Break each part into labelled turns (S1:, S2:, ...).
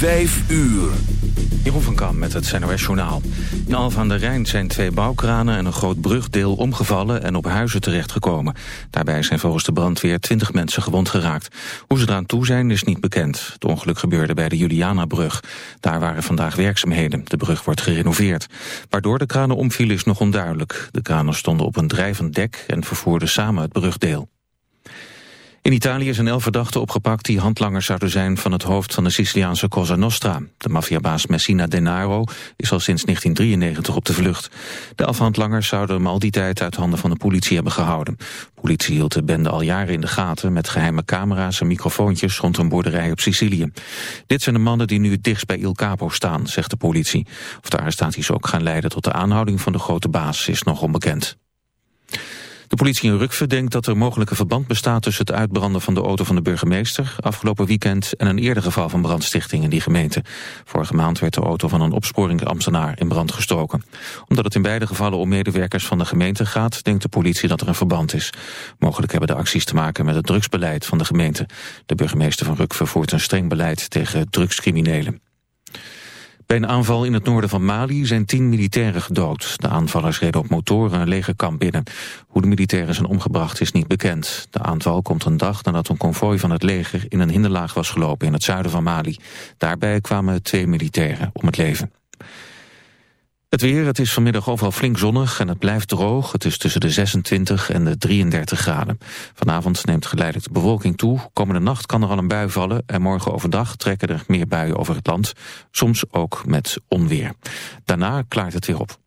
S1: Vijf uur.
S2: Jeroen van Kam met het NOS Journaal. In Alphen aan de Rijn zijn twee bouwkranen en een groot brugdeel omgevallen en op huizen terechtgekomen. Daarbij zijn volgens de brandweer twintig mensen gewond geraakt. Hoe ze eraan toe zijn is niet bekend. Het ongeluk gebeurde bij de Julianabrug. Daar waren vandaag werkzaamheden. De brug wordt gerenoveerd. Waardoor de kranen omvielen is nog onduidelijk. De kranen stonden op een drijvend dek en vervoerden samen het brugdeel. In Italië zijn elf verdachten opgepakt die handlangers zouden zijn van het hoofd van de Siciliaanse Cosa Nostra. De maffiabaas Messina Denaro is al sinds 1993 op de vlucht. De elf handlangers zouden hem al die tijd uit handen van de politie hebben gehouden. politie hield de bende al jaren in de gaten met geheime camera's en microfoontjes rond een boerderij op Sicilië. Dit zijn de mannen die nu het dichtst bij Il Capo staan, zegt de politie. Of de arrestaties ook gaan leiden tot de aanhouding van de grote baas is nog onbekend. De politie in Rukve denkt dat er mogelijk een verband bestaat tussen het uitbranden van de auto van de burgemeester afgelopen weekend en een eerder geval van brandstichting in die gemeente. Vorige maand werd de auto van een opsporingsambtenaar in brand gestoken. Omdat het in beide gevallen om medewerkers van de gemeente gaat, denkt de politie dat er een verband is. Mogelijk hebben de acties te maken met het drugsbeleid van de gemeente. De burgemeester van Rukve voert een streng beleid tegen drugscriminelen. Bij een aanval in het noorden van Mali zijn tien militairen gedood. De aanvallers reden op motoren een legerkamp binnen. Hoe de militairen zijn omgebracht is niet bekend. De aanval komt een dag nadat een konvooi van het leger in een hinderlaag was gelopen in het zuiden van Mali. Daarbij kwamen twee militairen om het leven. Het weer, het is vanmiddag overal flink zonnig en het blijft droog. Het is tussen de 26 en de 33 graden. Vanavond neemt geleidelijk de bewolking toe. Komende nacht kan er al een bui vallen... en morgen overdag trekken er meer buien over het land. Soms ook met onweer. Daarna klaart het weer op.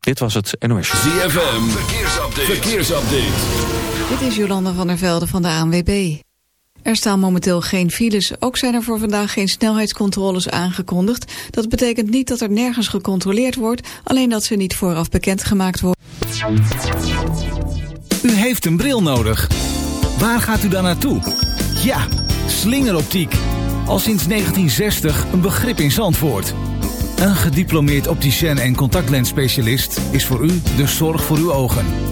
S2: Dit was het NOS.
S1: ZFM, verkeersupdate. verkeersupdate.
S3: Dit is Jolanda van der Velde van de ANWB. Er staan momenteel geen files. Ook zijn er voor vandaag geen snelheidscontroles aangekondigd. Dat betekent niet dat er nergens gecontroleerd wordt, alleen dat ze niet vooraf bekendgemaakt worden.
S4: U heeft een bril nodig. Waar gaat u dan naartoe? Ja, slingeroptiek. Al sinds 1960 een begrip in Zandvoort. Een gediplomeerd opticien en contactlensspecialist is voor u de zorg voor uw ogen.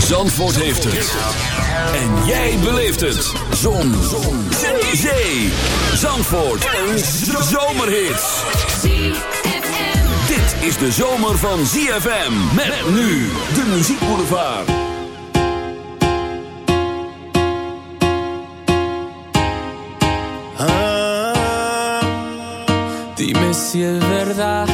S1: Zandvoort heeft het. En jij beleeft het. Zon. Zon. Zee. Zandvoort. Een zomerhit. Dit is de zomer van ZFM. Met nu de muziekboulevard.
S5: Ah, dime si es verdad.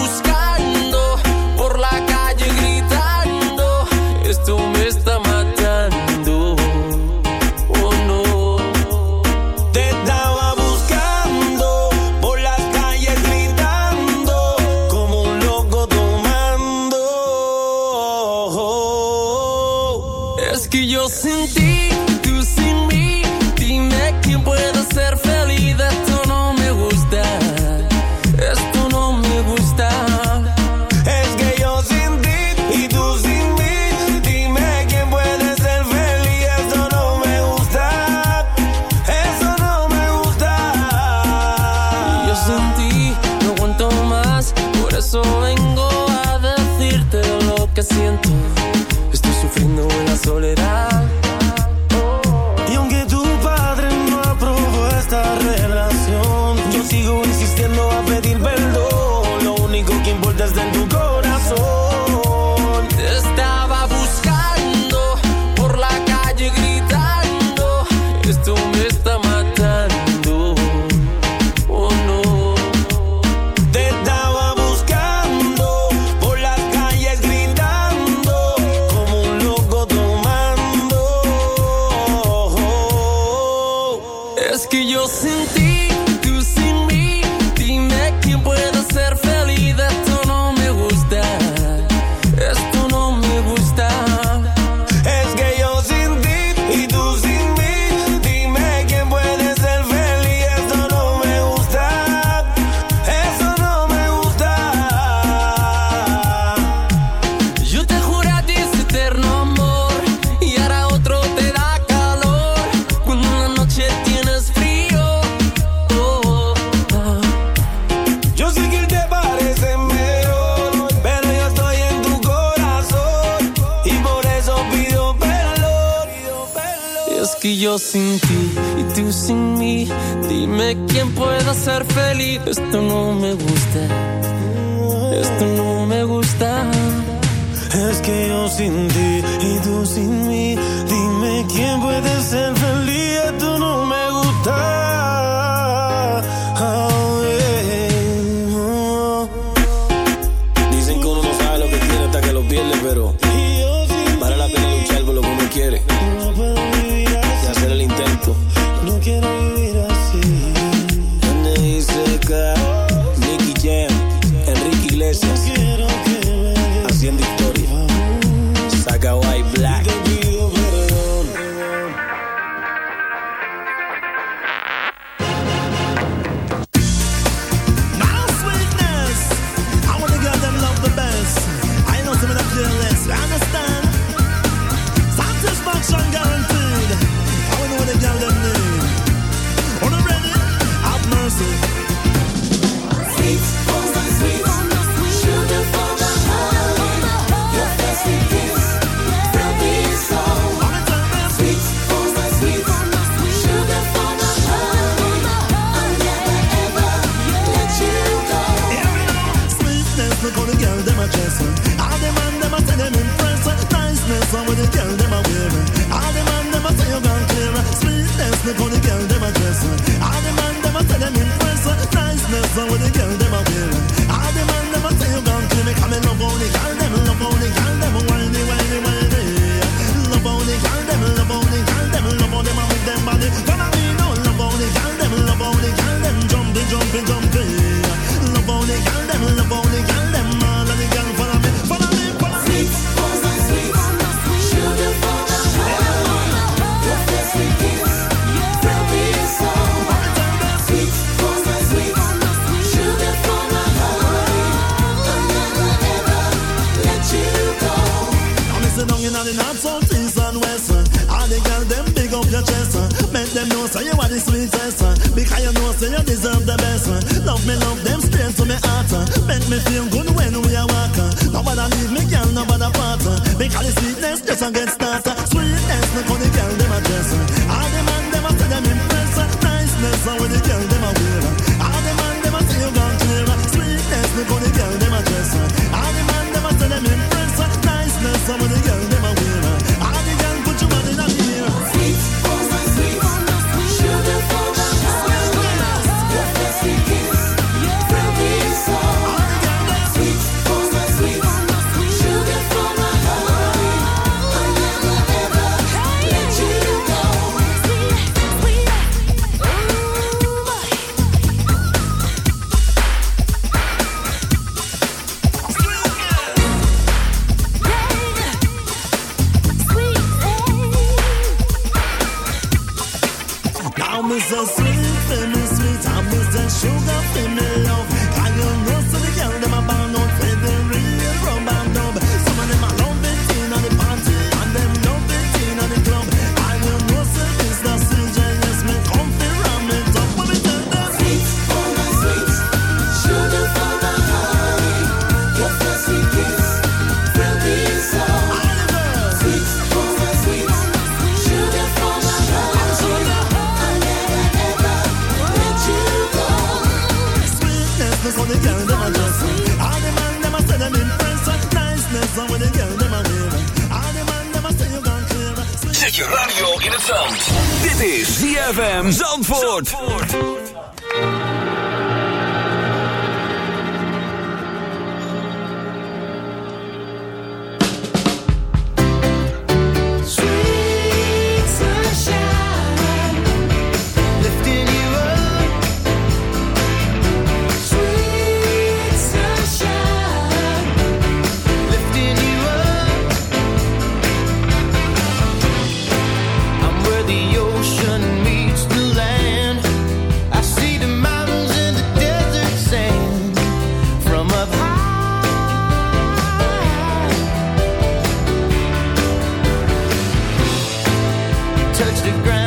S6: Touch the ground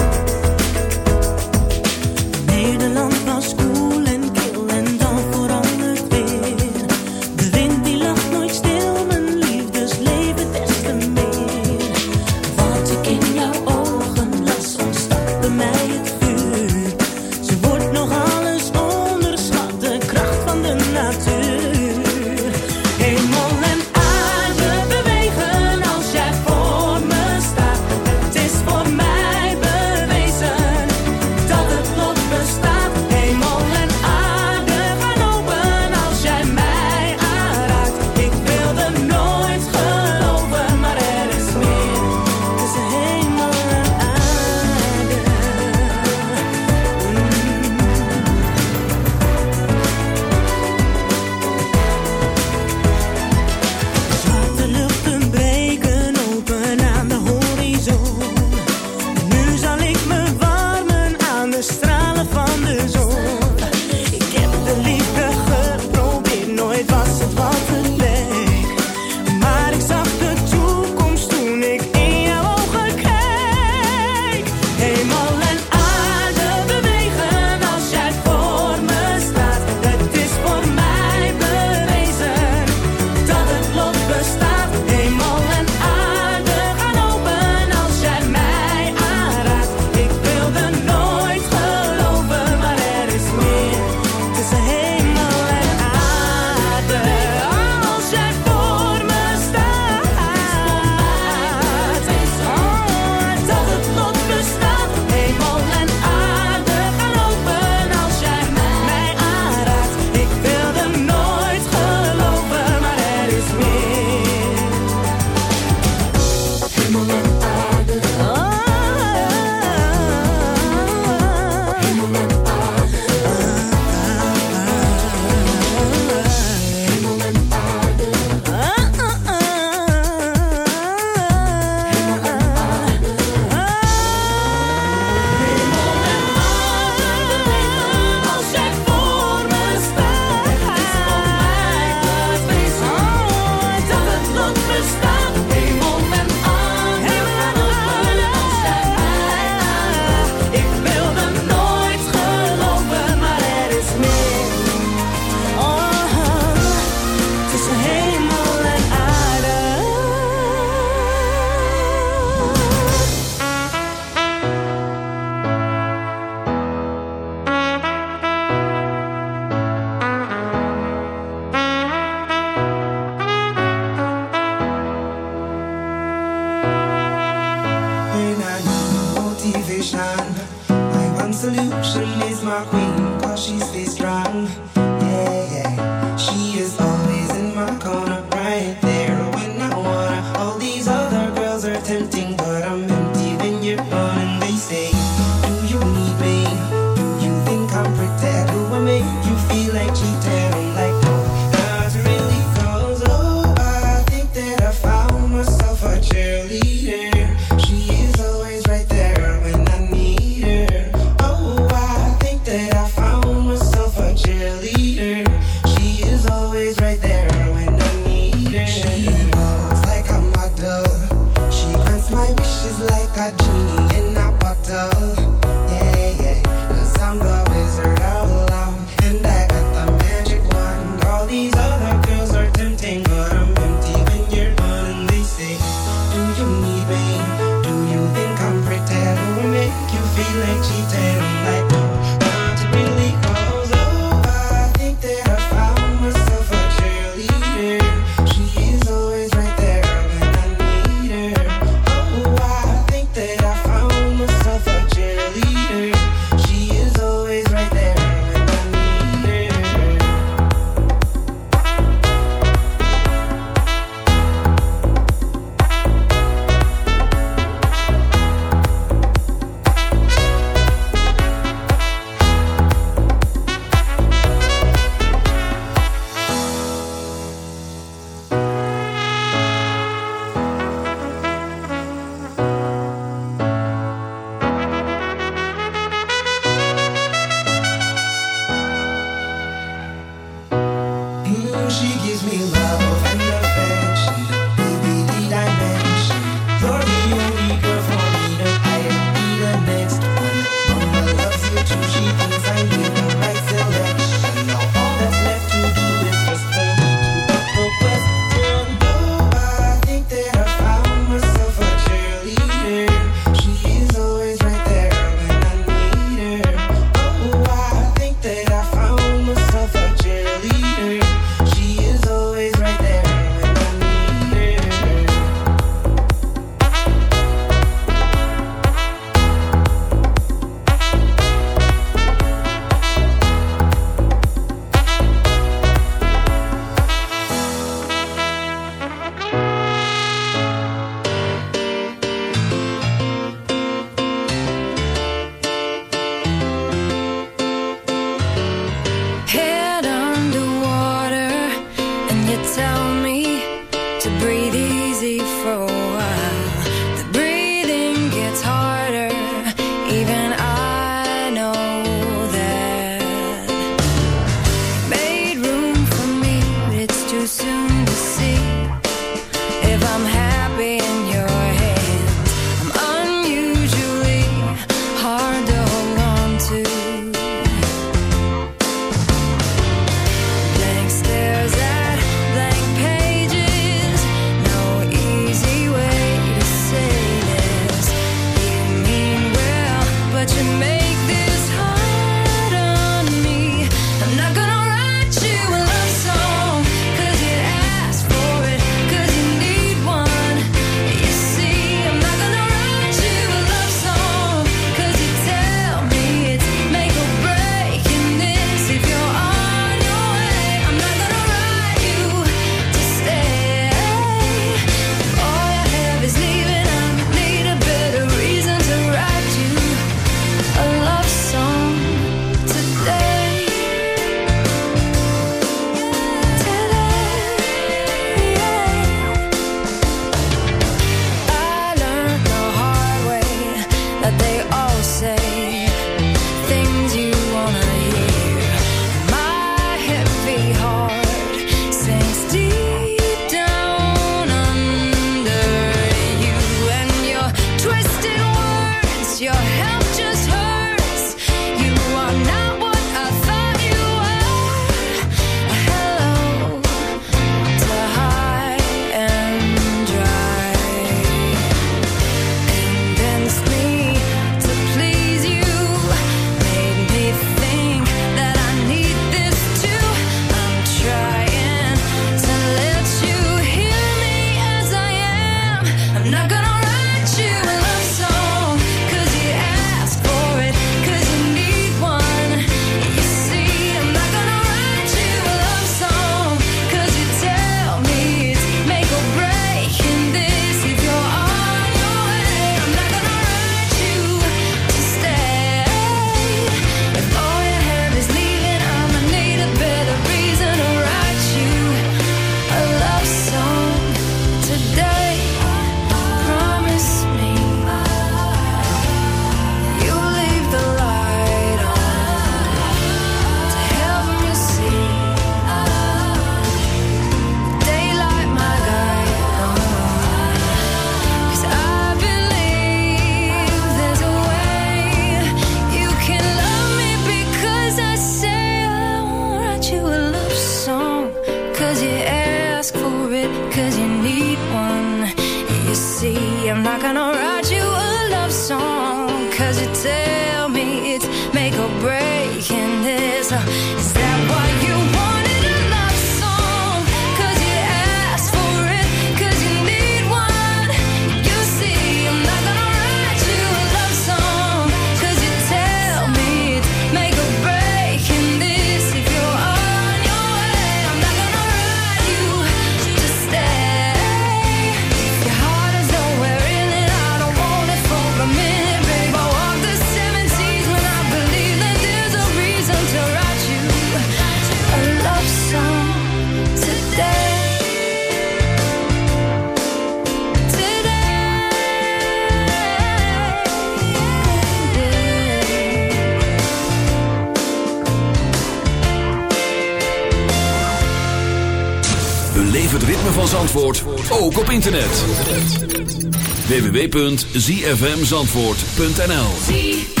S1: www.zfmzandvoort.nl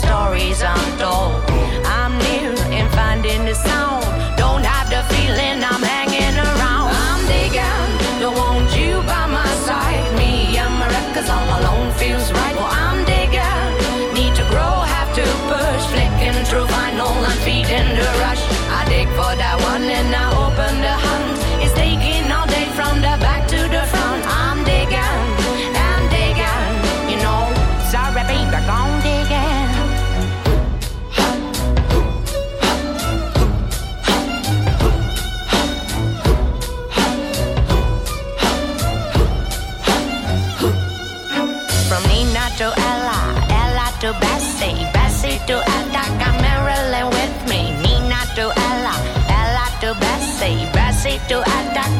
S7: stories untold. straight to Adana.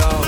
S5: love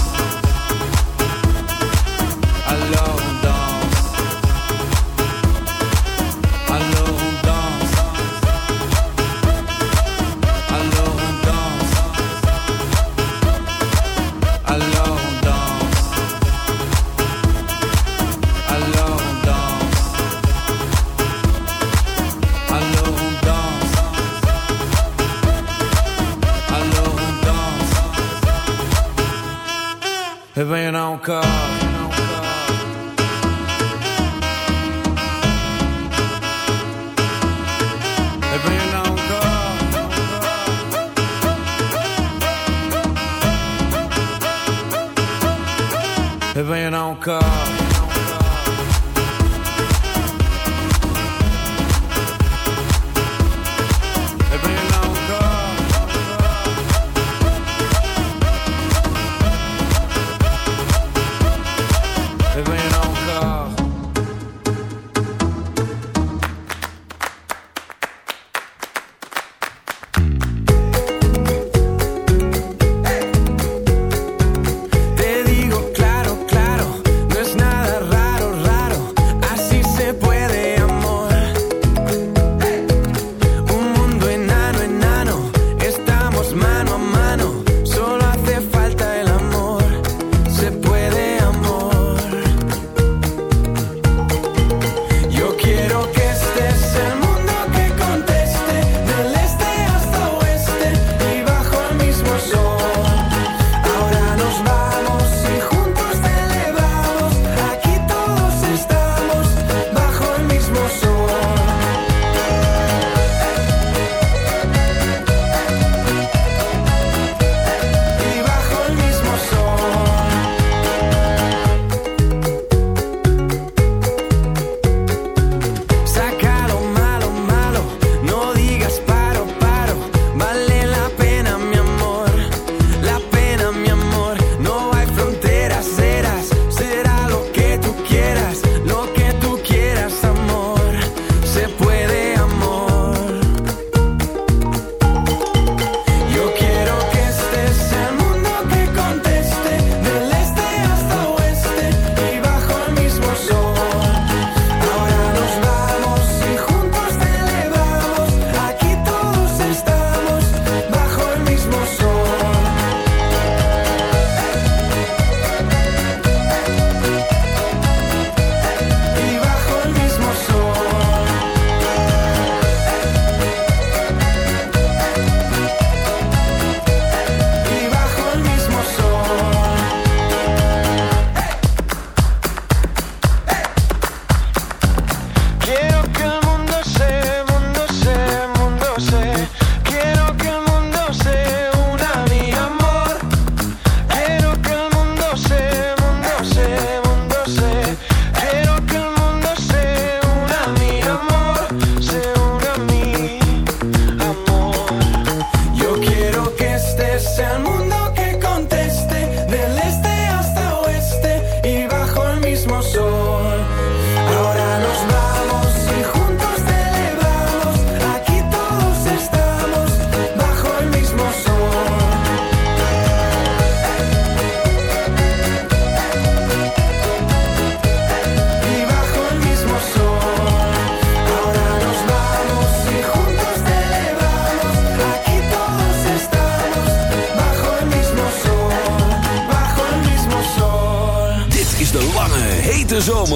S8: es o é mundo.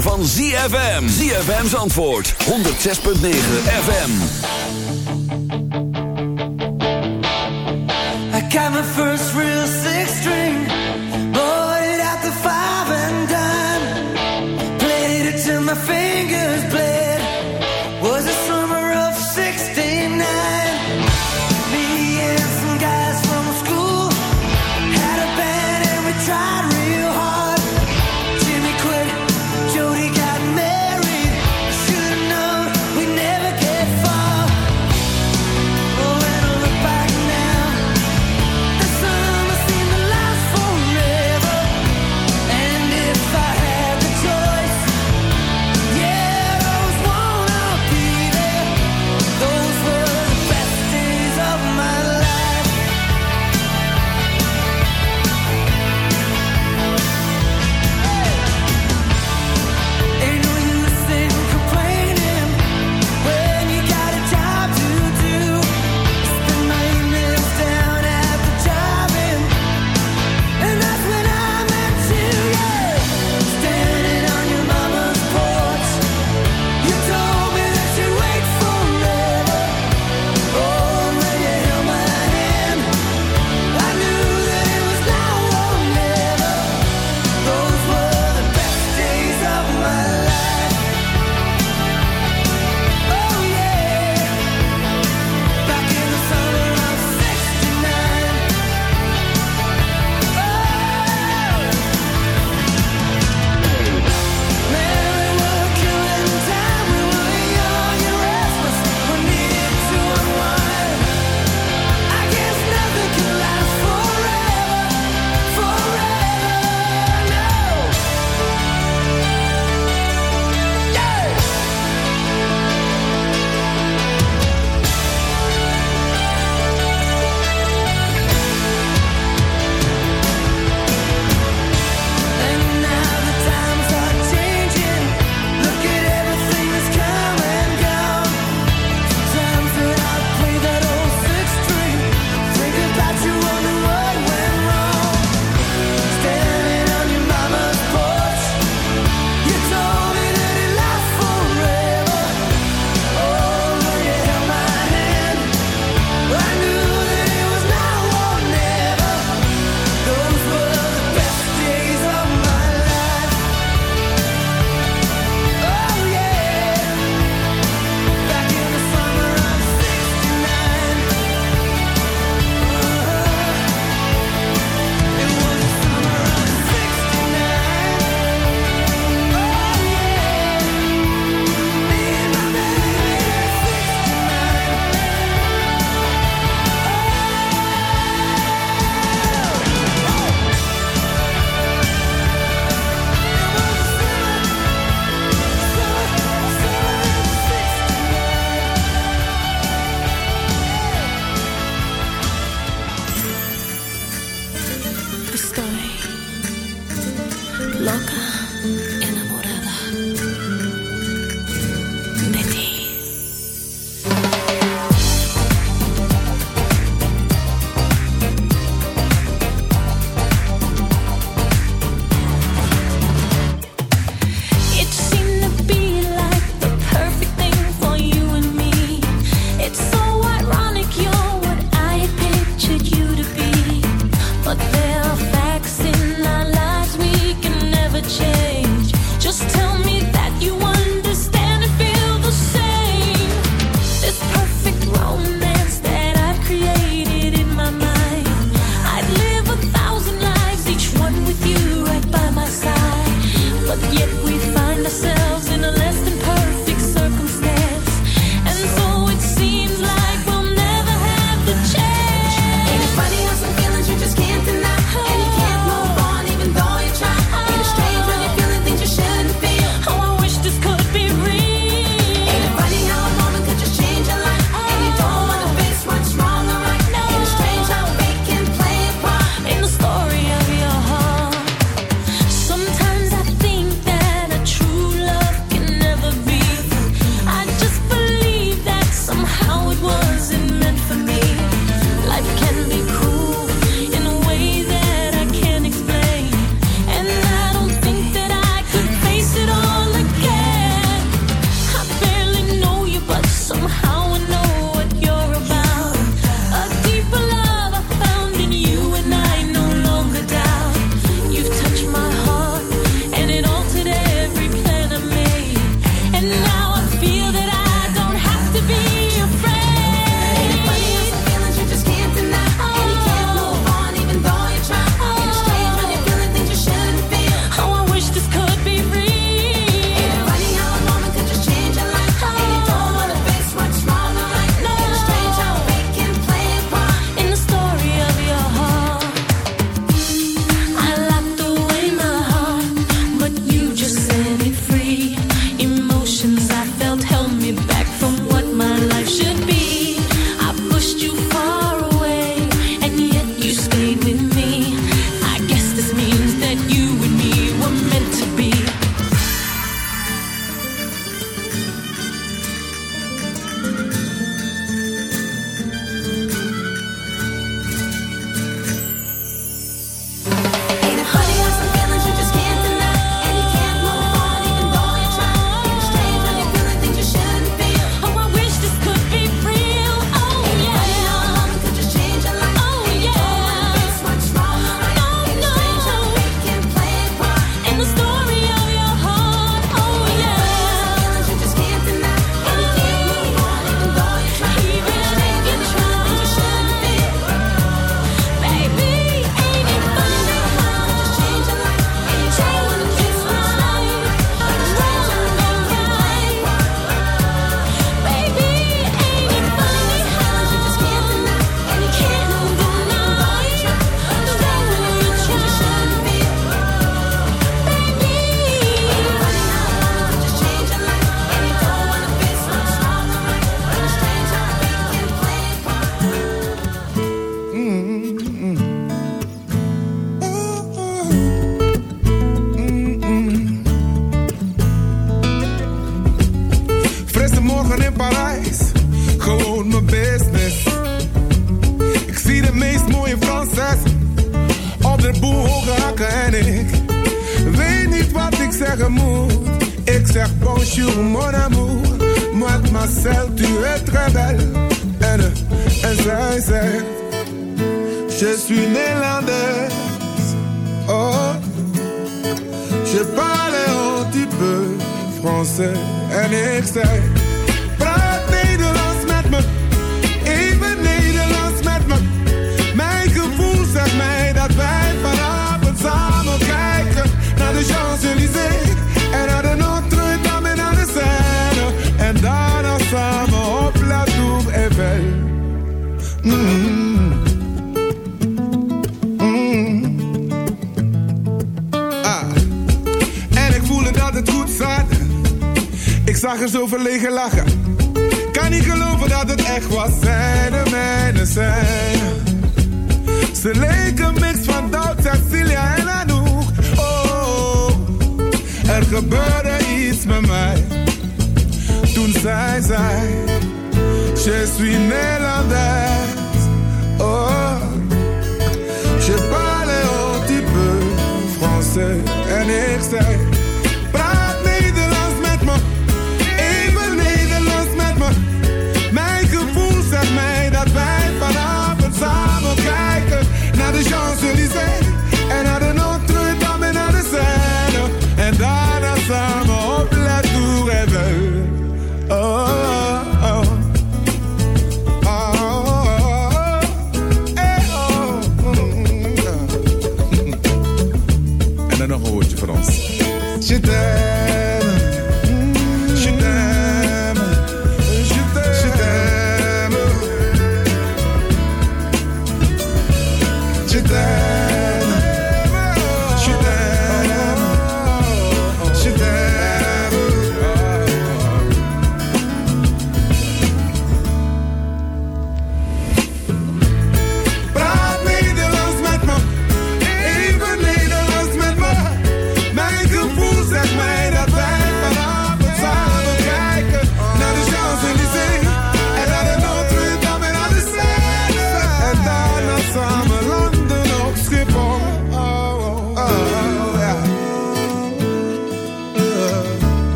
S1: van ZFM. ZFM's antwoord. 106.9 FM.
S9: I got my first real